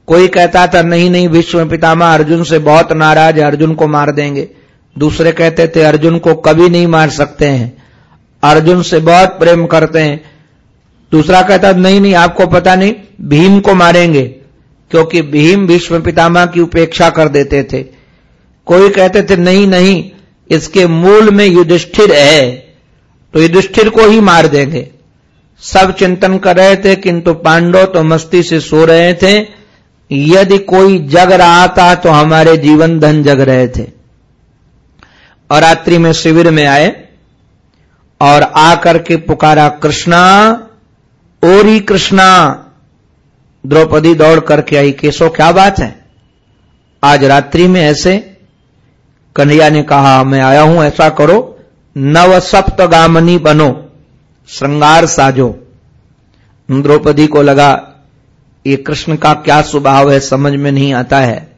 कोई कहता था, नहीं नहीं विश्व पितामह अर्जुन से बहुत नाराज़ है, अर्जुन को मार देंगे। दूसरे कहते थे, अर्जुन को कभी नहीं मार सकते हैं। अर्जुन से बहुत प्रेम करते हैं। दूसरा कहता, नहीं नहीं, आपको पता नहीं, भीम को मारेंगे, क्योंकि भीम विश्व पितामह की उपेक्षा कर देते थे। कोई कहते थे, नहीं नहीं, इसके मूल में युधिष्ठिर है तो युधिष्ठिर को ही मार देंगे। सब चिंतन कर रहे थे, किंतु पांडव तो मस्ती से सो रहे थे। यदि कोई जग रहा था तो हमारे जीवन धन जग रहे थे। और रात्रि में शिविर में आए, और आकर के पुकारा, कृष्णा, ओरी कृष्णा! द्रौपदी दौड़ करके आई केसो क्या बात है? आज रात्रि में ऐसे कन्हैया ने कहा, मैं आया हूँ, ऐसा करो, नव सप्तगामनी बनो, श्रृंगार साजो। द्रौपदी को लगा, ये कृष्ण का क्या स्वभाव है, समझ में नहीं आता है।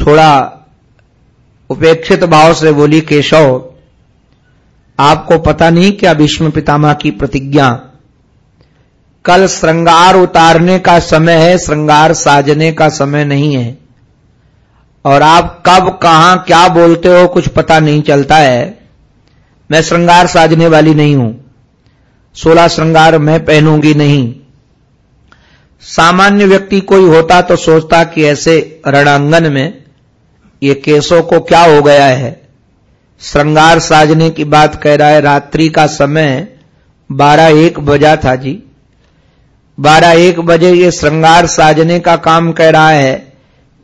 थोड़ा उपेक्षित भाव से बोली, केशव, आपको पता नहीं क्या भीष्म पितामह की प्रतिज्ञा? कल श्रृंगार उतारने का समय है, श्रृंगार साजने का समय नहीं है। और आप कब, कहाँ, क्या बोलते हो कुछ पता नहीं चलता है। मैं श्रृंगार साजने वाली नहीं हूँ। सोलह श्रृंगार मैं पहनूँगी नहीं। सामान्य व्यक्ति कोई होता तो सोचता कि ऐसे रणांगन में ये केसों को क्या हो गया है। श्रृंगार साजने की बात कह रहा है, रात्रि का समय बारह एक बजा था जी। बारह एक बजे ये श्रृंगार साजने का काम कह रहा है।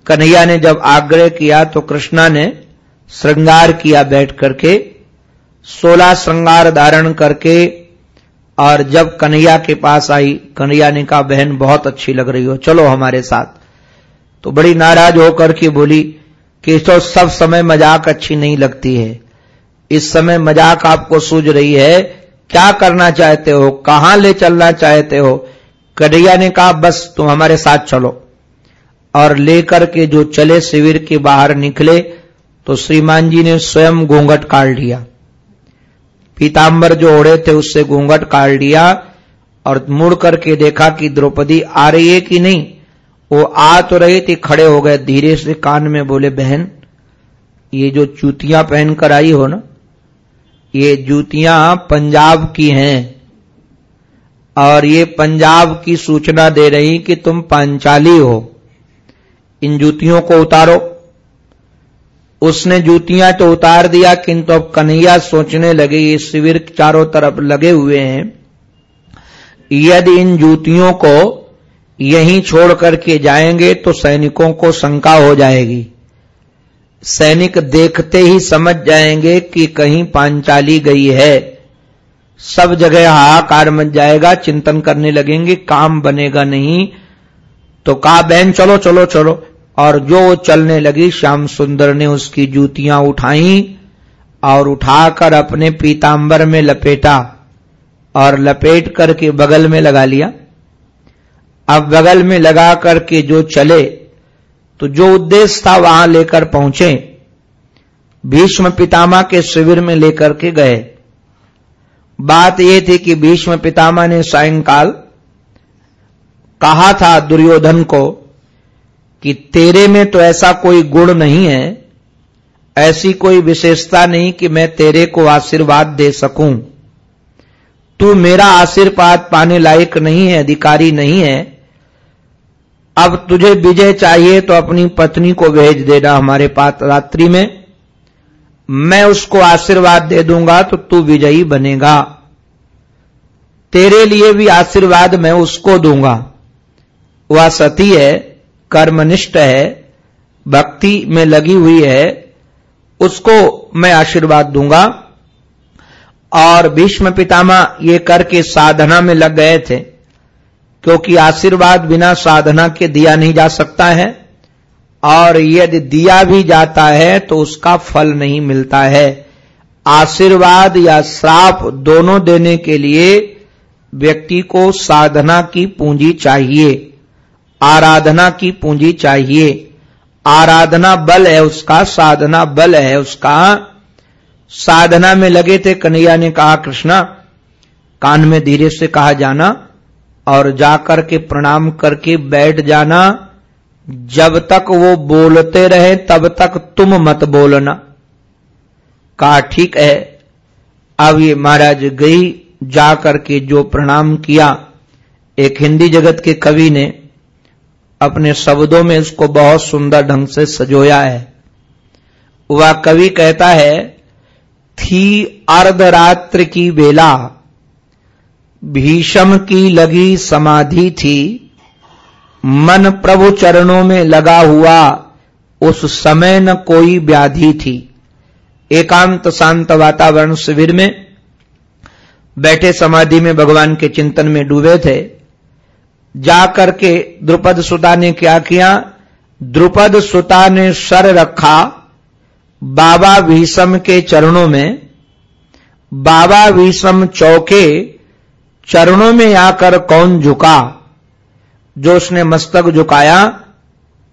कन्हैया ने जब आग्रह किया तो कृष्णा ने श्रृंगार किया बैठ करके, सोलह श्रृंगार धारण करके, और जब कन्हैया के पास आई, कन्हैया ने कहा, बहन, बहुत अच्छी लग रही हो, चलो हमारे साथ। तो बड़ी नाराज़ होकर के बोली, कि तो सब समय मज़ाक अच्छी नहीं लगती है। इस समय मज़ाक आपको सूझ रही है। क्या करना चाहते हो? कहाँ ले चलना चाहते हो? कन्हैया ने कहा, बस तुम हमारे साथ चलो। और लेकर के जो चले शिविर के बाहर निकले तो श्रीमान जी ने स्वयं घूंघट काट लिया। पीताम्बर जो ओढ़े थे, उससे घूंघट काट लिया और मुड़ करके देखा कि द्रौपदी आ रही है कि नहीं। वो आ तो रही थी, खड़े हो गए। धीरे से कान में बोले, बहन, ये जो जूतियाँ पहनकर आई हो ना, ये जूतियाँ पंजाब की हैं और ये पंजाब की सूचना दे रही कि तुम पांचाली हो। इन जूतियों को उतारो। उसने जूतियाँ तो उतार दिया, किंतु अब कन्हैया सोचने लगे, ये शिविर चारों तरफ़ लगे हुए हैं। यदि इन जूतियों को यहीं छोड़ करके जाएँगे तो सैनिकों को शंका हो जाएगी। सैनिक देखते ही समझ जाएँगे कि कहीं पांचाली गई है। सब जगह हाहाकार मच जाएगा, चिंतन करने लगेंगे, काम बनेगा नहीं। तो कहा, बहन, चलो चलो चलो। और जो चलने लगी, श्याम सुंदर ने उसकी जूतियाँ उठाई और उठाकर अपने पीतांबर में लपेटा और लपेट करके बगल में लगा लिया। अब बगल में लगा करके जो चले तो जो उद्देश्य था वहाँ लेकर पहुँचे। भीष्म पितामा के शिविर में लेकर के गए। बात यह थी कि भीष्म पितामा ने सायंकाल कहा था दुर्योधन को कि तेरे में तो ऐसा कोई गुण नहीं है, ऐसी कोई विशेषता नहीं कि मैं तेरे को आशीर्वाद दे सकूँ। तू मेरा आशीर्वाद पाने लायक नहीं है, अधिकारी नहीं है। अब तुझे विजय चाहिए तो अपनी पत्नी को भेज देना हमारे पास रात्रि में। मैं उसको आशीर्वाद दे दूँगा तो तू विजयी बनेगा। तेरे लिए भी आशीर्वाद मैं उसको दूँगा। वह सती है कर्मनिष्ठ है, भक्ति में लगी हुई है, उसको मैं आशीर्वाद दूँगा। और भीष्म पितामा ये करके साधना में लग गए थे, क्योंकि आशीर्वाद बिना साधना के दिया नहीं जा सकता है, और यदि दिया भी जाता है तो उसका फल नहीं मिलता है। आशीर्वाद या श्राप दोनों देने के लिए व्यक्ति को साधना की पूंजी चाहिए। आराधना की पूंजी चाहिए। आराधना बल है उसका, साधना बल है उसका। साधना में लगे थे कन्हैया ने कहा, कृष्णा, कान में धीरे से कहा जाना और जाकर के प्रणाम करके बैठ जाना। जब तक वो बोलते रहे, तब तक तुम मत बोलना। कहा, ठीक है। अब ये महाराज गई, जाकर के जो प्रणाम किया, एक हिंदी जगत के कवि ने अपने शब्दों में इसको बहुत सुंदर ढंग से सजोया है। वह कवि कहता है, थी अर्धरात्र की बेला भीषम की लगी समाधि थी, मन प्रभु चरणों में लगा हुआ, उस समय न कोई व्याधि थी। एकांत शांत वातावरण शिविर में बैठे समाधि में भगवान के चिंतन में डूबे थे। जाकर के द्रुपद सुता ने क्या किया? द्रुपद सुता ने सर रखा बाबा भीषम के चरणों में। बाबा भीषम चौके चरणों में आकर कौन झुका? जो उसने मस्तक झुकाया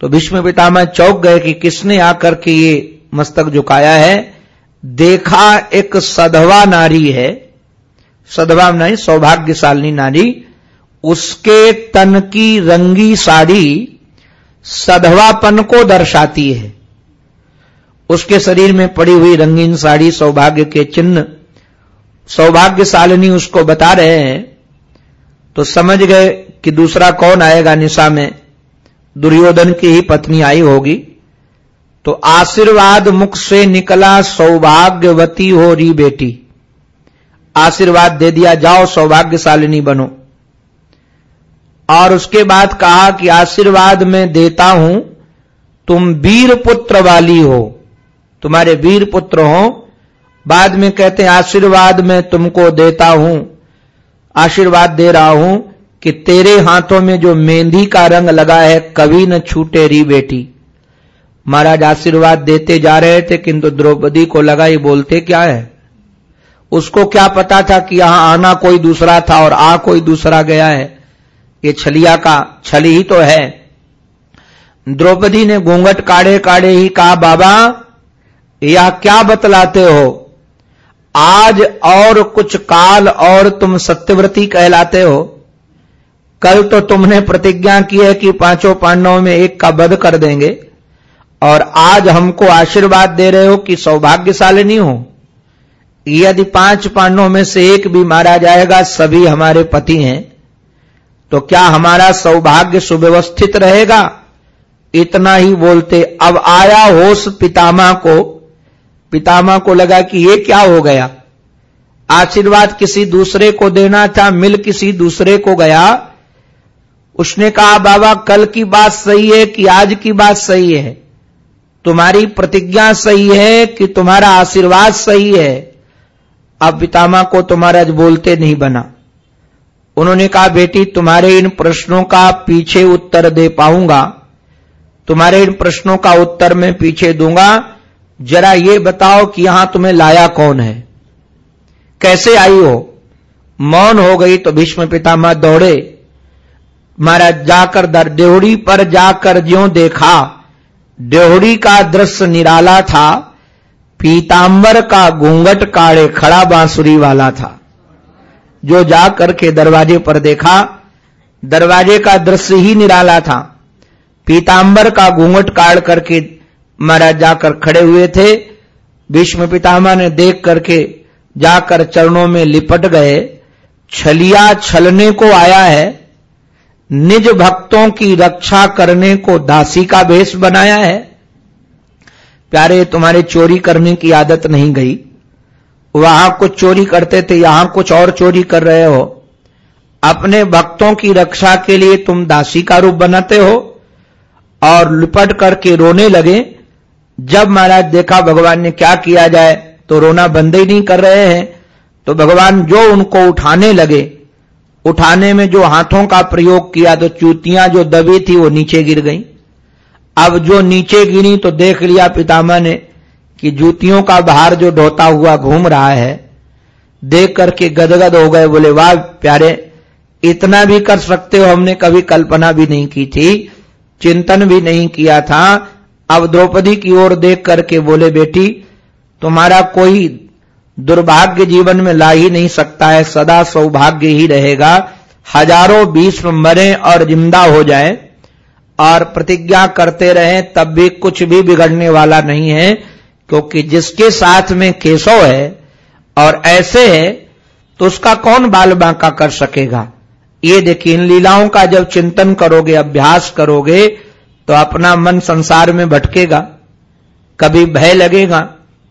तो भीष्म पितामह चौक गए कि किसने आकर के ये मस्तक झुकाया है? देखा एक सधवा नारी है। सधवा नहीं सौभाग्यशालिनी नारी। उसके तन की रंगी साड़ी सधवापन को दर्शाती है। उसके शरीर में पड़ी हुई रंगीन साड़ी सौभाग्य के चिन्ह, सौभाग्यशालिनी उसको बता रहे हैं। तो समझ गए कि दूसरा कौन आएगा निशा में, दुर्योधन की ही पत्नी आई होगी। तो आशीर्वाद मुख से निकला सौभाग्यवती हो री बेटी। आशीर्वाद दे दिया, जाओ सौभाग्यशालिनी बनो। और उसके बाद कहा कि आशीर्वाद में देता हूँ, तुम वीर पुत्र वाली हो। तुम्हारे वीर पुत्र हो। बाद में कहते हैं, आशीर्वाद में तुमको देता हूँ। आशीर्वाद दे रहा हूँ कि तेरे हाथों में जो मेहंदी का रंग लगा है, कभी न छूटे री बेटी। महाराज आशीर्वाद देते जा रहे थे, किंतु द्रौपदी को लगा, ये बोलते क्या है? उसको क्या पता था कि यहाँ आना कोई दूसरा था और आ कोई दूसरा गया है। ये छलिया का छली ही तो है। द्रौपदी ने घूंघट काढ़े काढ़े ही कहा, बाबा, या क्या बतलाते हो? आज और कुछ काल और तुम सत्यव्रती कहलाते हो। कल तो तुमने प्रतिज्ञा की है कि पाँचों पांडवों में एक का वध कर देंगे, और आज हमको आशीर्वाद दे रहे हो कि सौभाग्यशालिनी हो। यदि पाँच पांडवों में से एक भी मारा जाएगा, सभी हमारे पति हैं। तो क्या हमारा सौभाग्य सुव्यवस्थित रहेगा? इतना ही बोलते, अब आया होश पितामा को। पितामा को लगा कि ये क्या हो गया? आशीर्वाद किसी दूसरे को देना था, मिल किसी दूसरे को गया। उसने कहा, बाबा, कल की बात सही है कि आज की बात सही है? तुम्हारी प्रतिज्ञा सही है कि तुम्हारा आशीर्वाद सही है? अब पितामा को तुम्हारा बोलते नहीं बना। उन्होंने कहा, बेटी, तुम्हारे इन प्रश्नों का पीछे उत्तर दे पाऊँगा। तुम्हारे इन प्रश्नों का उत्तर मैं पीछे दूँगा। जरा ये बताओ कि यहाँ तुम्हें लाया कौन है? कैसे आई हो? मौन हो गई तो भीष्म पितामह दौड़े। महाराज, जाकर दर, देहड़ी पर जाकर ज्यो देखा, देहड़ी का दृश्य निराला था पीतांबर का घूंघट काड़े खड़ा बांसुरी वाला था। जो जाकर के दरवाजे पर देखा, दरवाजे का दृश्य ही निराला था। पीतांबर का घूंघट काड़ करके महाराज जाकर खड़े हुए थे। भीष्म पितामह ने देख करके जाकर चरणों में लिपट गए। छलिया छलने को आया है। निज भक्तों की रक्षा करने को दासी का भेष बनाया है। प्यारे, तुम्हारे चोरी करने की आदत नहीं गई। वहाँ कुछ चोरी करते थे, यहाँ कुछ और चोरी कर रहे हो। अपने भक्तों की रक्षा के लिए तुम दासी का रूप बनाते हो और लिपट करके रोने लगे। जब महाराज देखा भगवान ने क्या किया जाए तो रोना बंद ही नहीं कर रहे हैं। तो भगवान जो उनको उठाने लगे, उठाने में जो हाथों का प्रयोग किया तो चूतियाँ जो दबी थी, वो नीचे गिर गई। अब जो नीचे गिरी तो देख लिया पितामह ने कि जूतियों का भार जो ढोता हुआ घूम रहा है, देख करके गदगद हो गए, बोले, वाह, प्यारे, इतना भी कर सकते हो, हमने कभी कल्पना भी नहीं की थी, चिंतन भी नहीं किया था। अब द्रौपदी की ओर देख करके बोले, बेटी, तुम्हारा कोई दुर्भाग्य जीवन में ला ही नहीं सकता है, सदा सौभाग्य ही रहेगा। हज़ारों बीस मरे और ज़िंदा हो जाए, और प्रतिज्ञा करते रहे, तब भी कुछ भी बिगड़ने वाला नहीं है। क्योंकि जिसके साथ में केशव है और ऐसे है तो उसका कौन बाल बांका कर सकेगा? ये देखिए, इन लीलाओं का जब चिंतन करोगे, अभ्यास करोगे तो अपना मन संसार में भटकेगा। कभी भय लगेगा।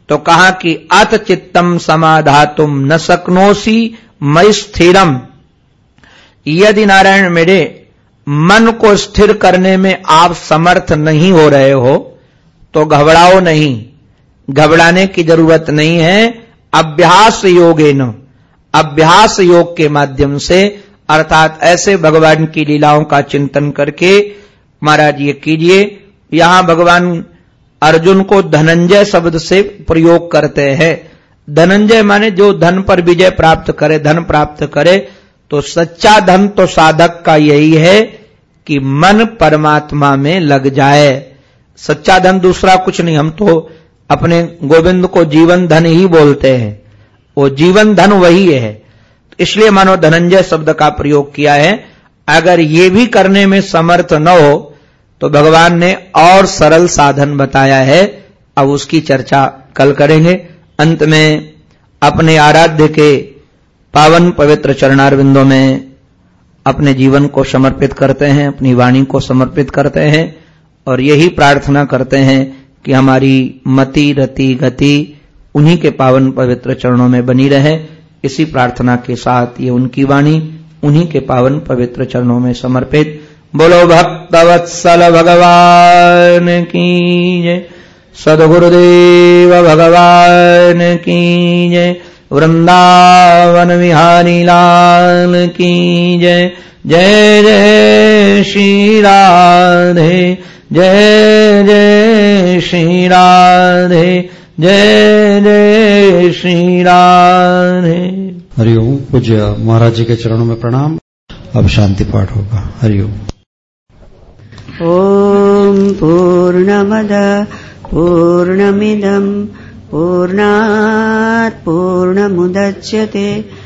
तो कहा कि अत चित्तम समाधा तुम न सकनोसी मई स्थिरम। यदि नारायण मेरे, मन को स्थिर करने में आप समर्थ नहीं हो रहे हो तो घबराओ नहीं। घबराने की ज़रूरत नहीं है। अभ्यास योगे न। अभ्यास योग के माध्यम से, अर्थात ऐसे भगवान की लीलाओं का चिंतन करके, महाराज ये कीजिए। यहाँ भगवान अर्जुन को धनंजय शब्द से प्रयोग करते हैं। धनंजय माने जो धन पर विजय प्राप्त करे, धन प्राप्त करे तो सच्चा धन तो साधक का यही है कि मन परमात्मा में लग जाए। सच्चा धन दूसरा कुछ नहीं, हम तो अपने गोविंद को जीवन धन ही बोलते हैं। वो जीवन धन वही है। इसलिए मानो धनंजय शब्द का प्रयोग किया है, अगर ये भी करने में समर्थ न हो तो भगवान ने और सरल साधन बताया है। अब उसकी चर्चा कल करेंगे। अंत में अपने आराध्य के पावन पवित्र चरणारविंदों में अपने जीवन को समर्पित करते हैं, अपनी वाणी को समर्पित करते हैं और यही प्रार्थना करते हैं कि हमारी मति, रति, गति उन्हीं के पावन पवित्र चरणों में बनी रहे। इसी प्रार्थना के साथ ये उनकी वाणी उन्हीं के पावन पवित्र चरणों में समर्पित। बोलो, भक्तवत्सल भगवान की जय। सदगुरुदेव भगवान की जय। वृंदावन विहारी लाल की जय। जय जय श्री राधे जय जय श्री राधे जय जय श्री राधे। हरिओम पूज्य महाराज जी के चरणों में प्रणाम। अब शांति पाठ होगा। हरिओम ओम। पूर्ण मद ॐ पूर्णमद पूर्णमिदम् पूर्णात् पूर्णमुदच्यते।